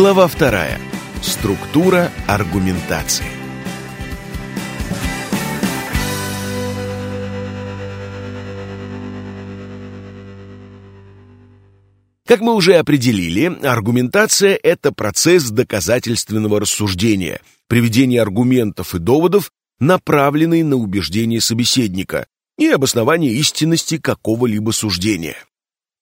Глава вторая. Структура аргументации. Как мы уже определили, аргументация – это процесс доказательственного рассуждения, приведение аргументов и доводов, направленный на убеждение собеседника и обоснование истинности какого-либо суждения.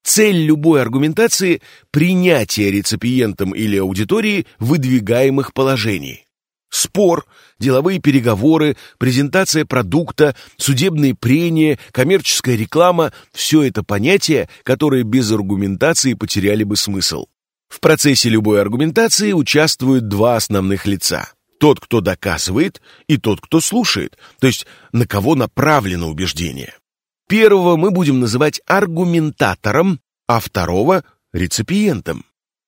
Цель любой аргументации – принятие реципиентом или аудиторией выдвигаемых положений. Спор, деловые переговоры, презентация продукта, судебные прения, коммерческая реклама – все это понятия, которые без аргументации потеряли бы смысл. В процессе любой аргументации участвуют два основных лица. Тот, кто доказывает, и тот, кто слушает, то есть на кого направлено убеждение. Первого мы будем называть аргументатором, а второго – реципиентом.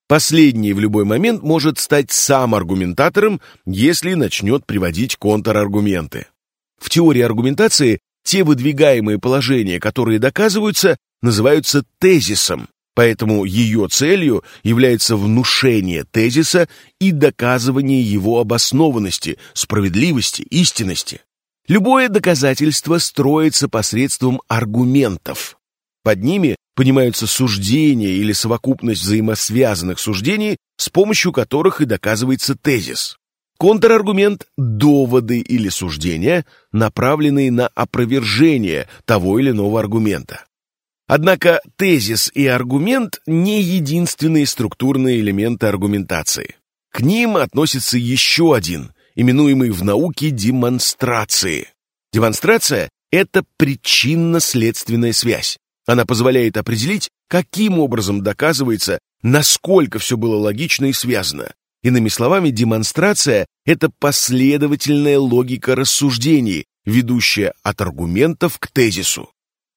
Последний в любой момент может стать сам аргументатором, если начнет приводить контраргументы. В теории аргументации те выдвигаемые положения, которые доказываются, называются тезисом, поэтому ее целью является внушение тезиса и доказывание его обоснованности, справедливости, истинности. Любое доказательство строится посредством аргументов. Под ними понимаются суждения или совокупность взаимосвязанных суждений, с помощью которых и доказывается тезис. Контраргумент – доводы или суждения, направленные на опровержение того или иного аргумента. Однако тезис и аргумент – не единственные структурные элементы аргументации. К ним относится еще один, именуемый в науке демонстрации. Демонстрация – это причинно-следственная связь. Она позволяет определить, каким образом доказывается, насколько все было логично и связано. Иными словами, демонстрация – это последовательная логика рассуждений, ведущая от аргументов к тезису.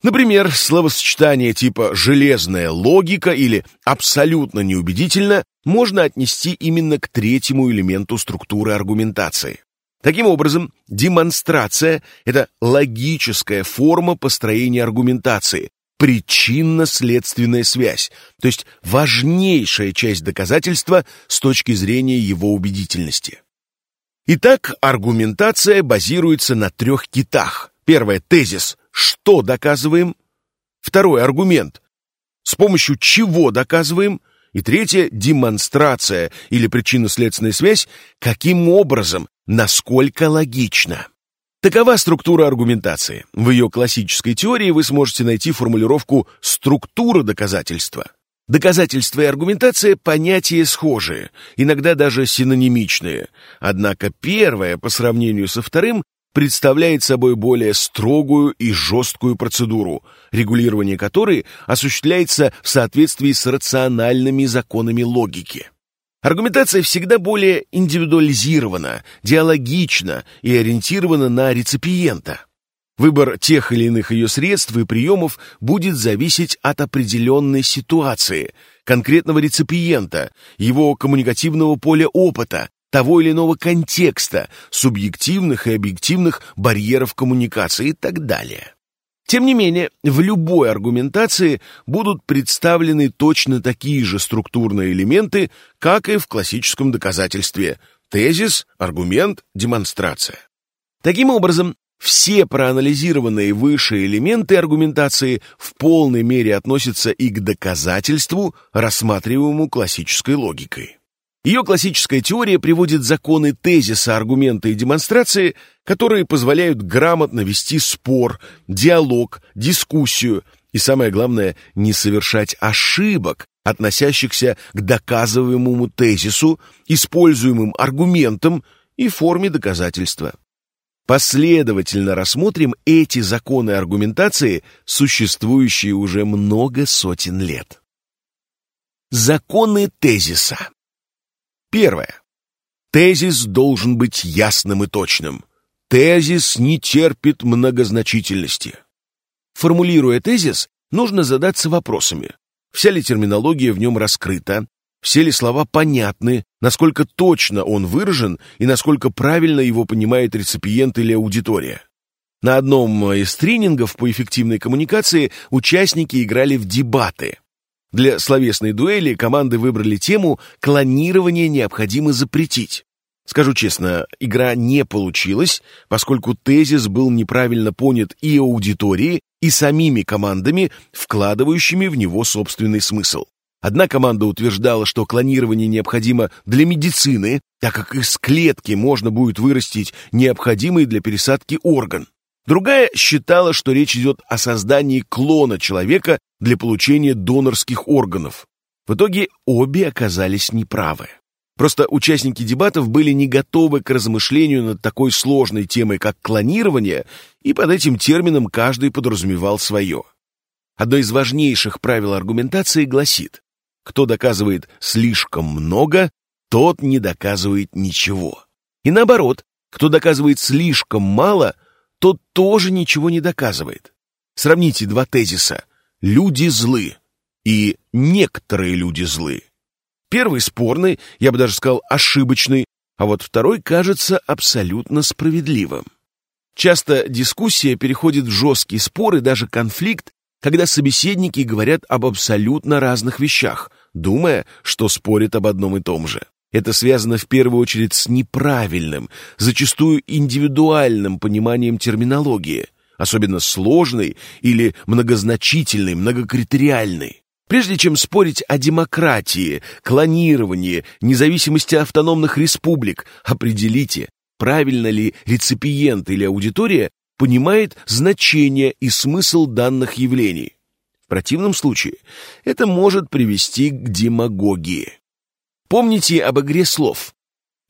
Например, словосочетание типа «железная логика» или «абсолютно неубедительно» можно отнести именно к третьему элементу структуры аргументации. Таким образом, демонстрация – это логическая форма построения аргументации, причинно-следственная связь, то есть важнейшая часть доказательства с точки зрения его убедительности. Итак, аргументация базируется на трех китах. Первое – тезис «что доказываем?», второй – аргумент «с помощью чего доказываем?», и третье – демонстрация или причинно-следственная связь «каким образом?», «насколько логично?». Такова структура аргументации. В ее классической теории вы сможете найти формулировку «структура доказательства». Доказательство и аргументация – понятия схожие, иногда даже синонимичные. Однако первое, по сравнению со вторым, представляет собой более строгую и жесткую процедуру, регулирование которой осуществляется в соответствии с рациональными законами логики. Аргументация всегда более индивидуализирована, диалогична и ориентирована на реципиента. Выбор тех или иных ее средств и приемов будет зависеть от определенной ситуации, конкретного реципиента, его коммуникативного поля опыта, того или иного контекста, субъективных и объективных барьеров коммуникации и так далее. Тем не менее, в любой аргументации будут представлены точно такие же структурные элементы, как и в классическом доказательстве – тезис, аргумент, демонстрация. Таким образом, все проанализированные выше элементы аргументации в полной мере относятся и к доказательству, рассматриваемому классической логикой. Ее классическая теория приводит законы тезиса, аргумента и демонстрации, которые позволяют грамотно вести спор, диалог, дискуссию и, самое главное, не совершать ошибок, относящихся к доказываемому тезису, используемым аргументам и форме доказательства. Последовательно рассмотрим эти законы аргументации, существующие уже много сотен лет. Законы тезиса Первое. Тезис должен быть ясным и точным. Тезис не терпит многозначительности. Формулируя тезис, нужно задаться вопросами. Вся ли терминология в нем раскрыта? Все ли слова понятны? Насколько точно он выражен и насколько правильно его понимает реципиент или аудитория? На одном из тренингов по эффективной коммуникации участники играли в дебаты. Для словесной дуэли команды выбрали тему «Клонирование необходимо запретить». Скажу честно, игра не получилась, поскольку тезис был неправильно понят и аудиторией, и самими командами, вкладывающими в него собственный смысл. Одна команда утверждала, что клонирование необходимо для медицины, так как из клетки можно будет вырастить необходимый для пересадки орган. Другая считала, что речь идет о создании клона человека для получения донорских органов. В итоге обе оказались неправы. Просто участники дебатов были не готовы к размышлению над такой сложной темой, как клонирование, и под этим термином каждый подразумевал свое. Одно из важнейших правил аргументации гласит, кто доказывает слишком много, тот не доказывает ничего. И наоборот, кто доказывает слишком мало, тот тоже ничего не доказывает. Сравните два тезиса «люди злы» и «некоторые люди злы». Первый спорный, я бы даже сказал ошибочный, а вот второй кажется абсолютно справедливым. Часто дискуссия переходит в жесткий спор и даже конфликт, когда собеседники говорят об абсолютно разных вещах, думая, что спорят об одном и том же. Это связано в первую очередь с неправильным, зачастую индивидуальным пониманием терминологии, особенно сложной или многозначительной, многокритериальной. Прежде чем спорить о демократии, клонировании, независимости автономных республик, определите, правильно ли реципиент или аудитория понимает значение и смысл данных явлений. В противном случае это может привести к демагогии. Помните об игре слов.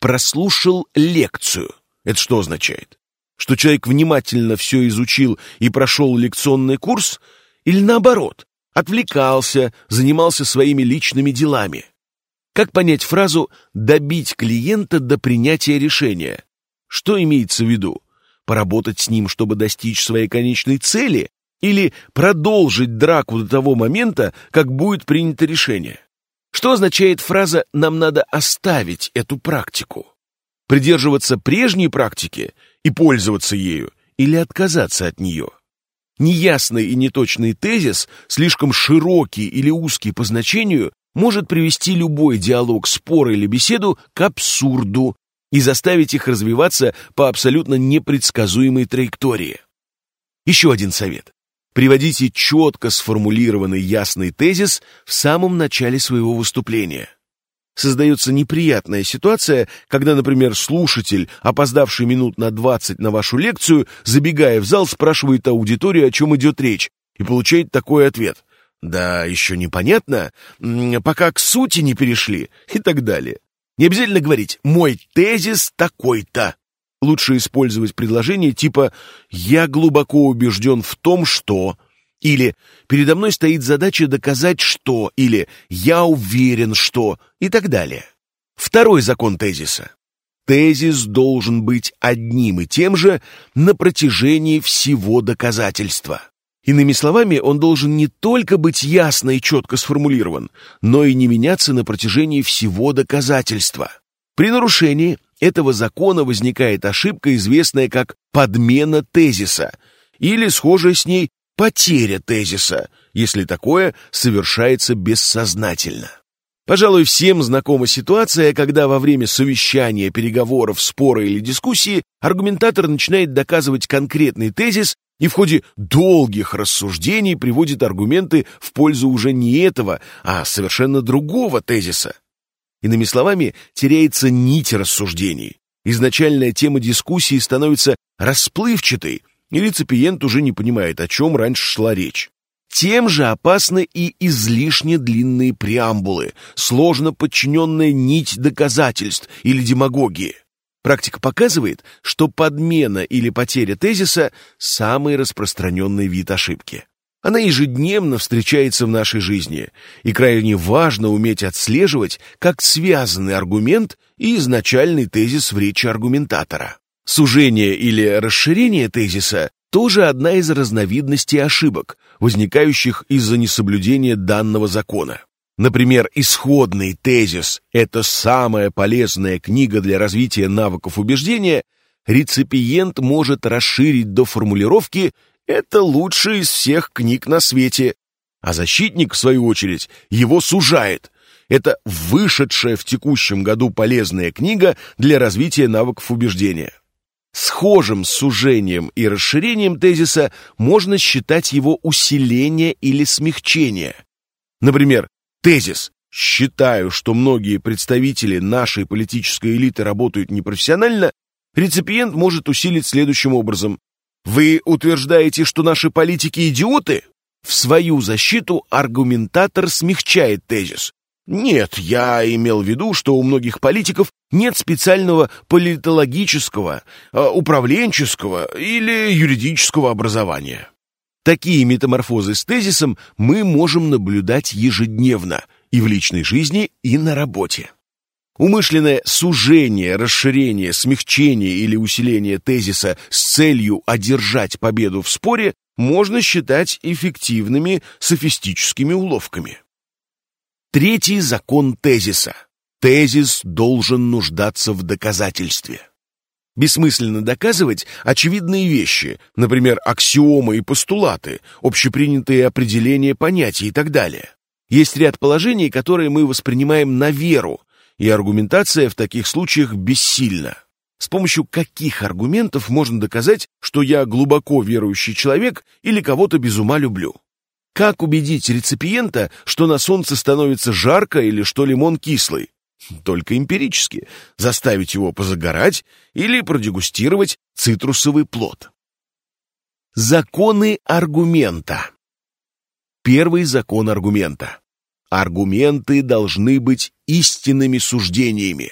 Прослушал лекцию. Это что означает? Что человек внимательно все изучил и прошел лекционный курс? Или наоборот, отвлекался, занимался своими личными делами. Как понять фразу «добить клиента до принятия решения»? Что имеется в виду? Поработать с ним, чтобы достичь своей конечной цели? Или продолжить драку до того момента, как будет принято решение? Что означает фраза «нам надо оставить эту практику»? Придерживаться прежней практики и пользоваться ею или отказаться от нее? Неясный и неточный тезис, слишком широкий или узкий по значению, может привести любой диалог, спор или беседу к абсурду и заставить их развиваться по абсолютно непредсказуемой траектории. Еще один совет. Приводите четко сформулированный ясный тезис в самом начале своего выступления. Создается неприятная ситуация, когда, например, слушатель, опоздавший минут на 20 на вашу лекцию, забегая в зал, спрашивает аудиторию, о чем идет речь, и получает такой ответ. Да, еще непонятно, пока к сути не перешли, и так далее. Не обязательно говорить «мой тезис такой-то». Лучше использовать предложение типа «я глубоко убежден в том, что…» Или «передо мной стоит задача доказать что» или «я уверен что» и так далее. Второй закон тезиса. Тезис должен быть одним и тем же на протяжении всего доказательства. Иными словами, он должен не только быть ясно и четко сформулирован, но и не меняться на протяжении всего доказательства. При нарушении этого закона возникает ошибка, известная как подмена тезиса, или схожая с ней потеря тезиса, если такое совершается бессознательно. Пожалуй, всем знакома ситуация, когда во время совещания, переговоров, спора или дискуссии аргументатор начинает доказывать конкретный тезис и в ходе долгих рассуждений приводит аргументы в пользу уже не этого, а совершенно другого тезиса. Иными словами, теряется нить рассуждений. Изначальная тема дискуссии становится расплывчатой, и реципиент уже не понимает, о чем раньше шла речь. Тем же опасны и излишне длинные преамбулы, сложно подчиненная нить доказательств или демагогии. Практика показывает, что подмена или потеря тезиса – самый распространенный вид ошибки. Она ежедневно встречается в нашей жизни, и крайне важно уметь отслеживать, как связанный аргумент и изначальный тезис в речи аргументатора. Сужение или расширение тезиса тоже одна из разновидностей ошибок, возникающих из-за несоблюдения данного закона. Например, исходный тезис «это самая полезная книга для развития навыков убеждения» реципиент может расширить до формулировки «это лучшая из всех книг на свете». а защитник, в свою очередь, его сужает. Это вышедшая в текущем году полезная книга для развития навыков убеждения. Схожим с сужением и расширением тезиса можно считать его усиление или смягчение. Например, тезис «Считаю, что многие представители нашей политической элиты работают непрофессионально» реципиент может усилить следующим образом. «Вы утверждаете, что наши политики идиоты?» В свою защиту аргументатор смягчает тезис. Нет, я имел в виду, что у многих политиков нет специального политологического, а, управленческого или юридического образования. Такие метаморфозы с тезисом мы можем наблюдать ежедневно и в личной жизни, и на работе. Умышленное сужение, расширение, смягчение или усиление тезиса с целью одержать победу в споре можно считать эффективными софистическими уловками. Третий закон тезиса. Тезис должен нуждаться в доказательстве. Бессмысленно доказывать очевидные вещи, например, аксиомы и постулаты, общепринятые определения понятий и так далее. Есть ряд положений, которые мы воспринимаем на веру, и аргументация в таких случаях бессильна. С помощью каких аргументов можно доказать, что я глубоко верующий человек или кого-то без ума люблю? Как убедить реципиента, что на солнце становится жарко или что лимон кислый? Только эмпирически. Заставить его позагорать или продегустировать цитрусовый плод. Законы аргумента. Первый закон аргумента. Аргументы должны быть истинными суждениями.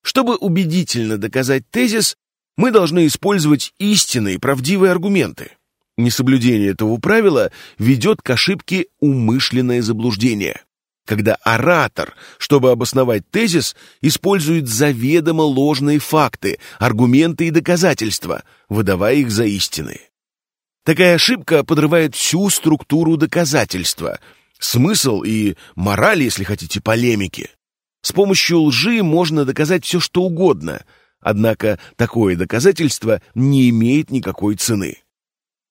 Чтобы убедительно доказать тезис, мы должны использовать истинные правдивые аргументы. Несоблюдение этого правила ведет к ошибке умышленное заблуждение, когда оратор, чтобы обосновать тезис, использует заведомо ложные факты, аргументы и доказательства, выдавая их за истины. Такая ошибка подрывает всю структуру доказательства, смысл и мораль, если хотите, полемики. С помощью лжи можно доказать все, что угодно, однако такое доказательство не имеет никакой цены.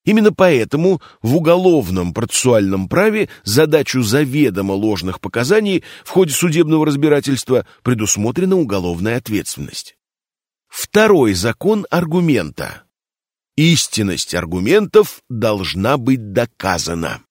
Именно поэтому в уголовном процессуальном праве задачу заведомо ложных показаний в ходе судебного разбирательства предусмотрена уголовная ответственность. Второй закон аргумента. Истинность аргументов должна быть доказана.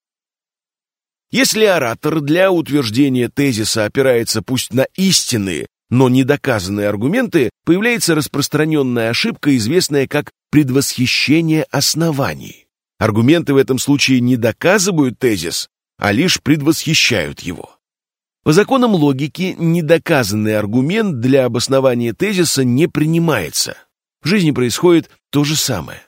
Если оратор для утверждения тезиса опирается пусть на истинные, но недоказанные аргументы, появляется распространенная ошибка, известная как предвосхищение оснований. Аргументы в этом случае не доказывают тезис, а лишь предвосхищают его. По законам логики недоказанный аргумент для обоснования тезиса не принимается. В жизни происходит то же самое.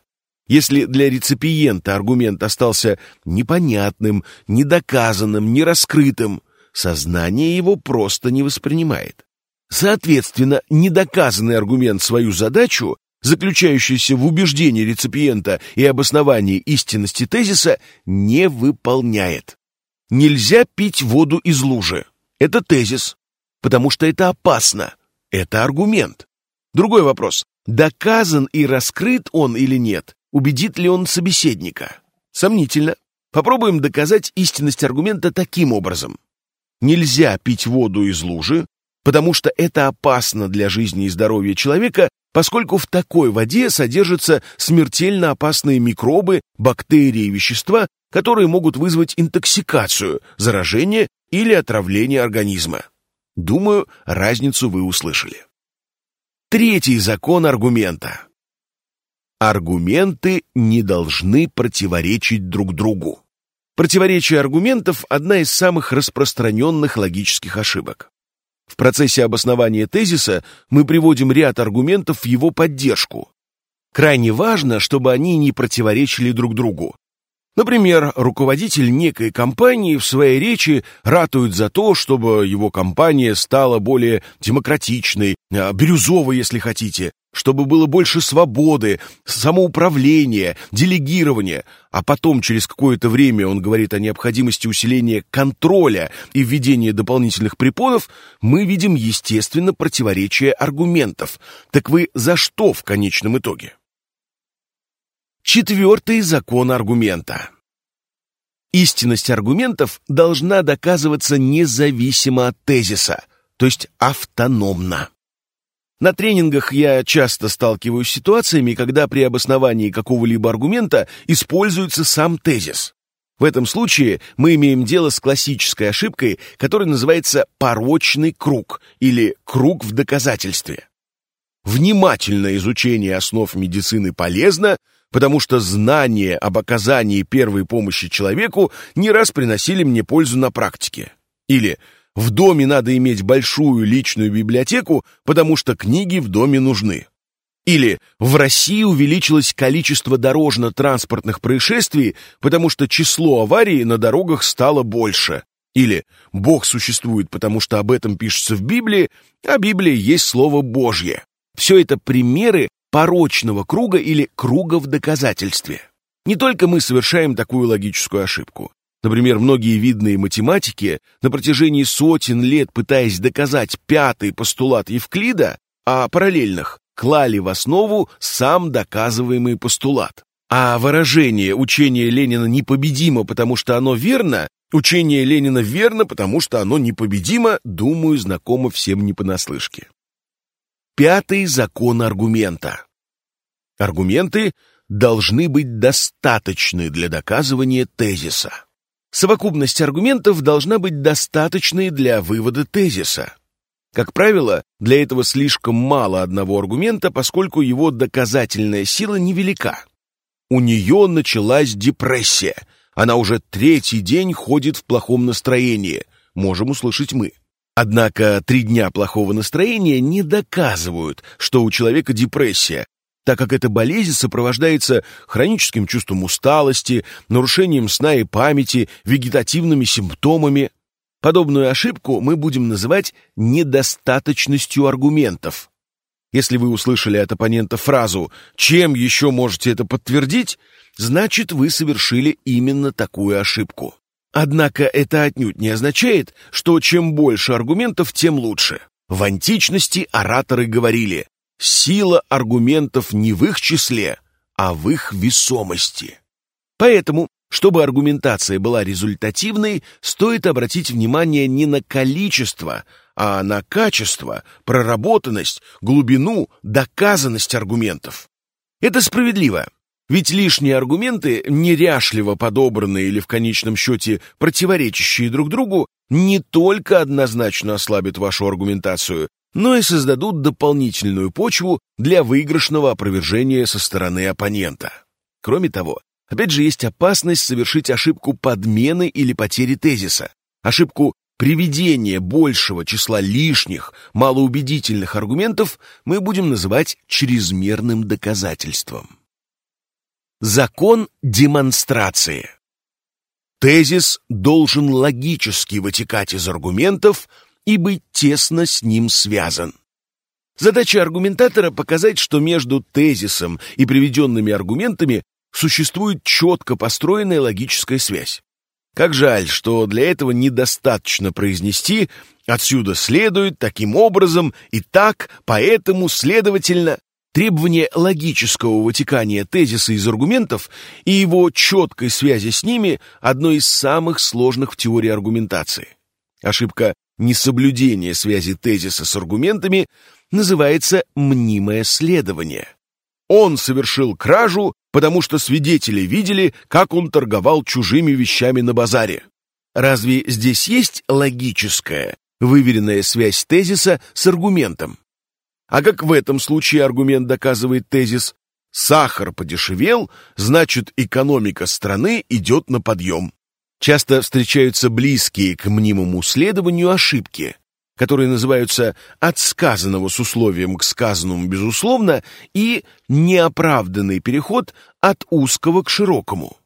Если для реципиента аргумент остался непонятным, недоказанным, нераскрытым, сознание его просто не воспринимает. Соответственно, недоказанный аргумент свою задачу заключающийся в убеждении реципиента и обосновании истинности тезиса, не выполняет. Нельзя пить воду из лужи. Это тезис, потому что это опасно. Это аргумент. Другой вопрос. Доказан и раскрыт он или нет? Убедит ли он собеседника? Сомнительно. Попробуем доказать истинность аргумента таким образом. Нельзя пить воду из лужи, потому что это опасно для жизни и здоровья человека поскольку в такой воде содержатся смертельно опасные микробы, бактерии и вещества, которые могут вызвать интоксикацию, заражение или отравление организма. Думаю, разницу вы услышали. Третий закон аргумента. Аргументы не должны противоречить друг другу. Противоречие аргументов – одна из самых распространенных логических ошибок. В процессе обоснования тезиса мы приводим ряд аргументов в его поддержку. Крайне важно, чтобы они не противоречили друг другу. Например, руководитель некой компании в своей речи ратует за то, чтобы его компания стала более демократичной, а, бирюзовой, если хотите, чтобы было больше свободы, самоуправления, делегирования, а потом через какое-то время он говорит о необходимости усиления контроля и введения дополнительных препонов, мы видим, естественно, противоречие аргументов. Так вы за что в конечном итоге? Четвертый закон аргумента. Истинность аргументов должна доказываться независимо от тезиса, то есть автономно. На тренингах я часто сталкиваюсь с ситуациями, когда при обосновании какого-либо аргумента используется сам тезис. В этом случае мы имеем дело с классической ошибкой, которая называется порочный круг или круг в доказательстве. Внимательное изучение основ медицины полезно, потому что знания об оказании первой помощи человеку не раз приносили мне пользу на практике. Или в доме надо иметь большую личную библиотеку, потому что книги в доме нужны. Или в России увеличилось количество дорожно-транспортных происшествий, потому что число аварий на дорогах стало больше. Или Бог существует, потому что об этом пишется в Библии, а Библия есть Слово Божье. Все это примеры порочного круга или круга в доказательстве. Не только мы совершаем такую логическую ошибку. Например, многие видные математики на протяжении сотен лет, пытаясь доказать пятый постулат Евклида, а параллельных клали в основу сам доказываемый постулат. А выражение «учение Ленина непобедимо, потому что оно верно», «учение Ленина верно, потому что оно непобедимо», думаю, знакомо всем не понаслышке. Пятый закон аргумента. Аргументы должны быть достаточны для доказывания тезиса. Совокупность аргументов должна быть достаточной для вывода тезиса. Как правило, для этого слишком мало одного аргумента, поскольку его доказательная сила невелика. У нее началась депрессия. Она уже третий день ходит в плохом настроении. Можем услышать мы. Однако три дня плохого настроения не доказывают, что у человека депрессия, так как эта болезнь сопровождается хроническим чувством усталости, нарушением сна и памяти, вегетативными симптомами. Подобную ошибку мы будем называть недостаточностью аргументов. Если вы услышали от оппонента фразу «Чем еще можете это подтвердить?», значит, вы совершили именно такую ошибку. Однако это отнюдь не означает, что чем больше аргументов, тем лучше. В античности ораторы говорили Сила аргументов не в их числе, а в их весомости. Поэтому, чтобы аргументация была результативной, стоит обратить внимание не на количество, а на качество, проработанность, глубину, доказанность аргументов. Это справедливо, ведь лишние аргументы, неряшливо подобранные или в конечном счете противоречащие друг другу, не только однозначно ослабят вашу аргументацию, но и создадут дополнительную почву для выигрышного опровержения со стороны оппонента. Кроме того, опять же есть опасность совершить ошибку подмены или потери тезиса, ошибку приведения большего числа лишних, малоубедительных аргументов мы будем называть чрезмерным доказательством. Закон демонстрации. Тезис должен логически вытекать из аргументов, и быть тесно с ним связан. Задача аргументатора показать, что между тезисом и приведенными аргументами существует четко построенная логическая связь. Как жаль, что для этого недостаточно произнести «отсюда следует», «таким образом» и «так», «поэтому», «следовательно». Требование логического вытекания тезиса из аргументов и его четкой связи с ними – одно из самых сложных в теории аргументации. Ошибка Несоблюдение связи тезиса с аргументами называется мнимое следование. Он совершил кражу, потому что свидетели видели, как он торговал чужими вещами на базаре. Разве здесь есть логическая, выверенная связь тезиса с аргументом? А как в этом случае аргумент доказывает тезис «сахар подешевел, значит экономика страны идет на подъем». Часто встречаются близкие к мнимому следованию ошибки, которые называются от сказанного с условием к сказанному безусловно и неоправданный переход от узкого к широкому.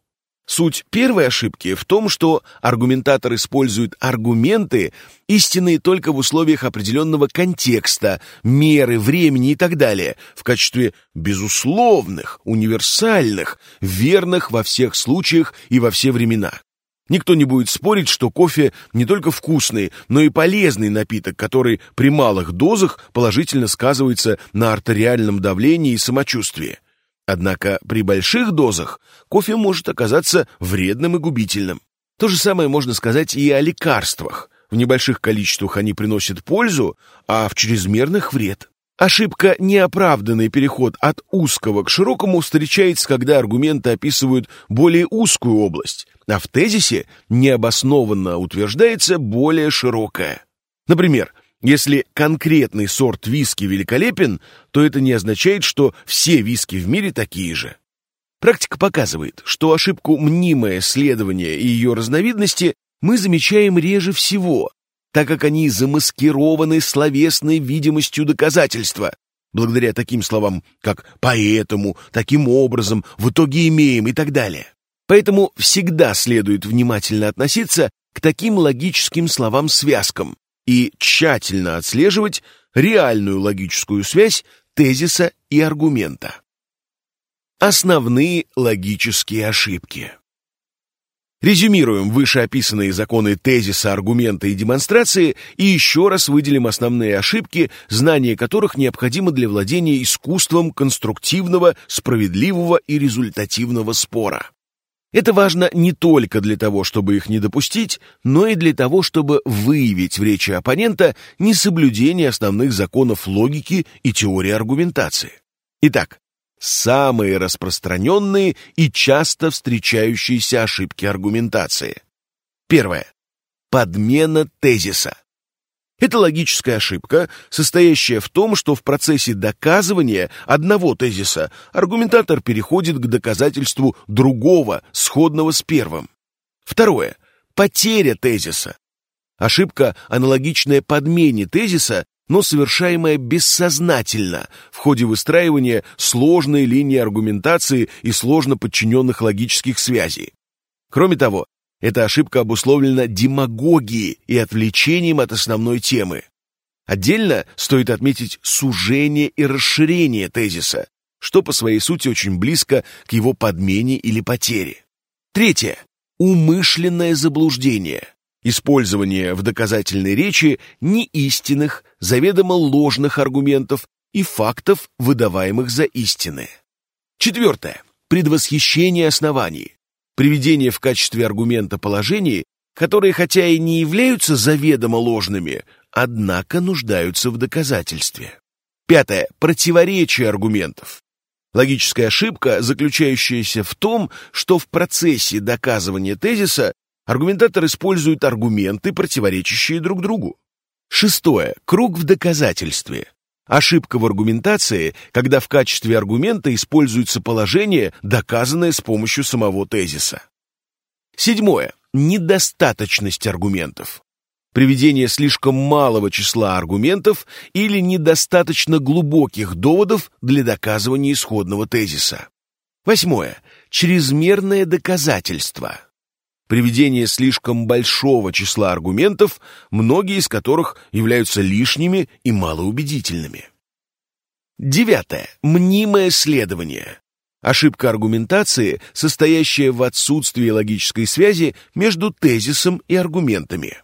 Суть первой ошибки в том, что аргументатор использует аргументы, истинные только в условиях определенного контекста, меры, времени и так далее, в качестве безусловных, универсальных, верных во всех случаях и во все времена. Никто не будет спорить, что кофе не только вкусный, но и полезный напиток, который при малых дозах положительно сказывается на артериальном давлении и самочувствии. Однако при больших дозах кофе может оказаться вредным и губительным. То же самое можно сказать и о лекарствах. В небольших количествах они приносят пользу, а в чрезмерных — вред. Ошибка «неоправданный переход от узкого к широкому» встречается, когда аргументы описывают более узкую область, а в тезисе необоснованно утверждается более широкая. Например, если конкретный сорт виски великолепен, то это не означает, что все виски в мире такие же. Практика показывает, что ошибку «мнимое следование» и ее разновидности мы замечаем реже всего, так как они замаскированы словесной видимостью доказательства. Благодаря таким словам, как «поэтому», «таким образом», «в итоге имеем» и так далее. Поэтому всегда следует внимательно относиться к таким логическим словам-связкам и тщательно отслеживать реальную логическую связь тезиса и аргумента. Основные логические ошибки. Резюмируем вышеописанные законы тезиса, аргумента и демонстрации и еще раз выделим основные ошибки, знание которых необходимо для владения искусством конструктивного, справедливого и результативного спора. Это важно не только для того, чтобы их не допустить, но и для того, чтобы выявить в речи оппонента несоблюдение основных законов логики и теории аргументации. Итак, самые распространенные и часто встречающиеся ошибки аргументации. Первое. Подмена тезиса. Это логическая ошибка, состоящая в том, что в процессе доказывания одного тезиса аргументатор переходит к доказательству другого, сходного с первым. Второе. Потеря тезиса. Ошибка, аналогичная подмене тезиса, но совершаемое бессознательно в ходе выстраивания сложной линии аргументации и сложно подчиненных логических связей. Кроме того, эта ошибка обусловлена демагогией и отвлечением от основной темы. Отдельно стоит отметить сужение и расширение тезиса, что по своей сути очень близко к его подмене или потере. Третье. Умышленное заблуждение. Использование в доказательной речи неистинных, заведомо ложных аргументов и фактов, выдаваемых за истины. Четвертое. Предвосхищение оснований. Приведение в качестве аргумента положений, которые хотя и не являются заведомо ложными, однако нуждаются в доказательстве. Пятое. Противоречие аргументов. Логическая ошибка, заключающаяся в том, что в процессе доказывания тезиса Аргументатор использует аргументы, противоречащие друг другу. Шестое. Круг в доказательстве. Ошибка в аргументации, когда в качестве аргумента используется положение, доказанное с помощью самого тезиса. Седьмое. Недостаточность аргументов. Приведение слишком малого числа аргументов или недостаточно глубоких доводов для доказывания исходного тезиса. Восьмое. Чрезмерное доказательство приведение слишком большого числа аргументов, многие из которых являются лишними и малоубедительными. Девятое. Мнимое следование. Ошибка аргументации, состоящая в отсутствии логической связи между тезисом и аргументами.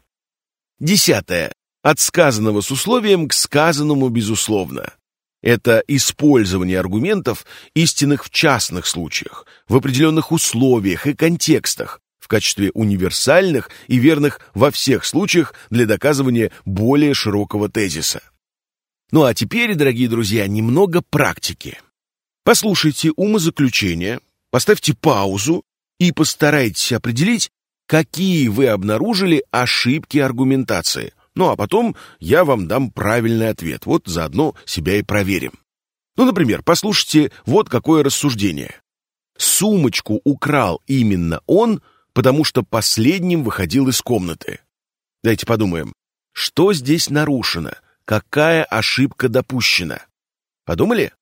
Десятое. От сказанного с условием к сказанному безусловно. Это использование аргументов, истинных в частных случаях, в определенных условиях и контекстах, качестве универсальных и верных во всех случаях для доказывания более широкого тезиса. Ну а теперь, дорогие друзья, немного практики. Послушайте умозаключение, поставьте паузу и постарайтесь определить, какие вы обнаружили ошибки аргументации. Ну а потом я вам дам правильный ответ. Вот заодно себя и проверим. Ну, например, послушайте вот какое рассуждение. Сумочку украл именно он – потому что последним выходил из комнаты. Давайте подумаем, что здесь нарушено, какая ошибка допущена. Подумали?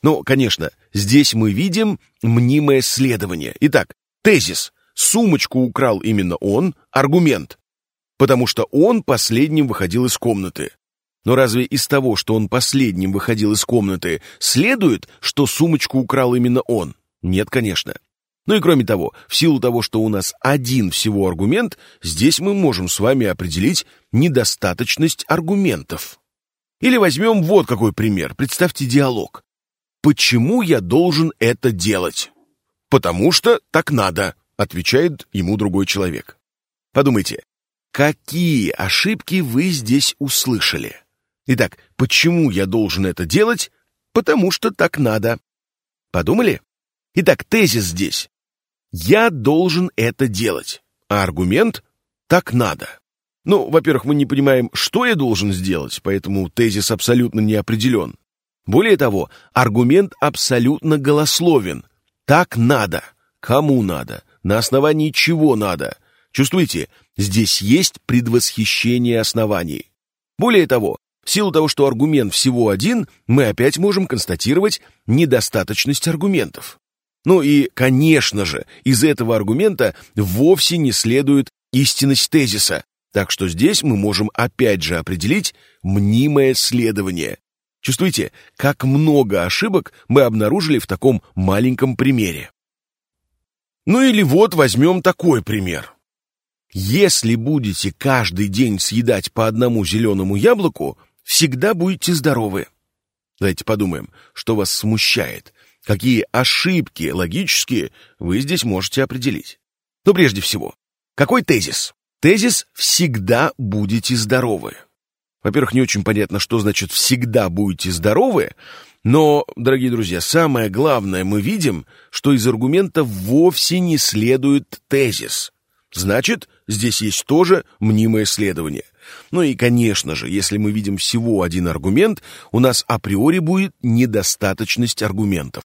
Ну, конечно, здесь мы видим мнимое следование. Итак, тезис. Сумочку украл именно он, аргумент. Потому что он последним выходил из комнаты. Но разве из того, что он последним выходил из комнаты, следует, что сумочку украл именно он? Нет, конечно. Ну и кроме того, в силу того, что у нас один всего аргумент, здесь мы можем с вами определить недостаточность аргументов. Или возьмем вот какой пример. Представьте диалог. «Почему я должен это делать?» «Потому что так надо», — отвечает ему другой человек. Подумайте, какие ошибки вы здесь услышали? Итак, почему я должен это делать? Потому что так надо. Подумали? Итак, тезис здесь. Я должен это делать. А аргумент «так надо». Ну, во-первых, мы не понимаем, что я должен сделать, поэтому тезис абсолютно не определен. Более того, аргумент абсолютно голословен. Так надо. Кому надо? На основании чего надо? Чувствуете, здесь есть предвосхищение оснований. Более того, в силу того, что аргумент всего один, мы опять можем констатировать недостаточность аргументов. Ну и, конечно же, из этого аргумента вовсе не следует истинность тезиса, так что здесь мы можем опять же определить мнимое следование. Чувствуете, как много ошибок мы обнаружили в таком маленьком примере. Ну или вот возьмем такой пример. Если будете каждый день съедать по одному зеленому яблоку, всегда будете здоровы. Давайте подумаем, что вас смущает, какие ошибки логические вы здесь можете определить. Но прежде всего, какой тезис? Тезис «всегда будете здоровы». Во-первых, не очень понятно, что значит «всегда будете здоровы», но, дорогие друзья, самое главное, мы видим, что из аргумента вовсе не следует тезис. Значит, здесь есть тоже мнимое следование. Ну и, конечно же, если мы видим всего один аргумент, у нас априори будет недостаточность аргументов.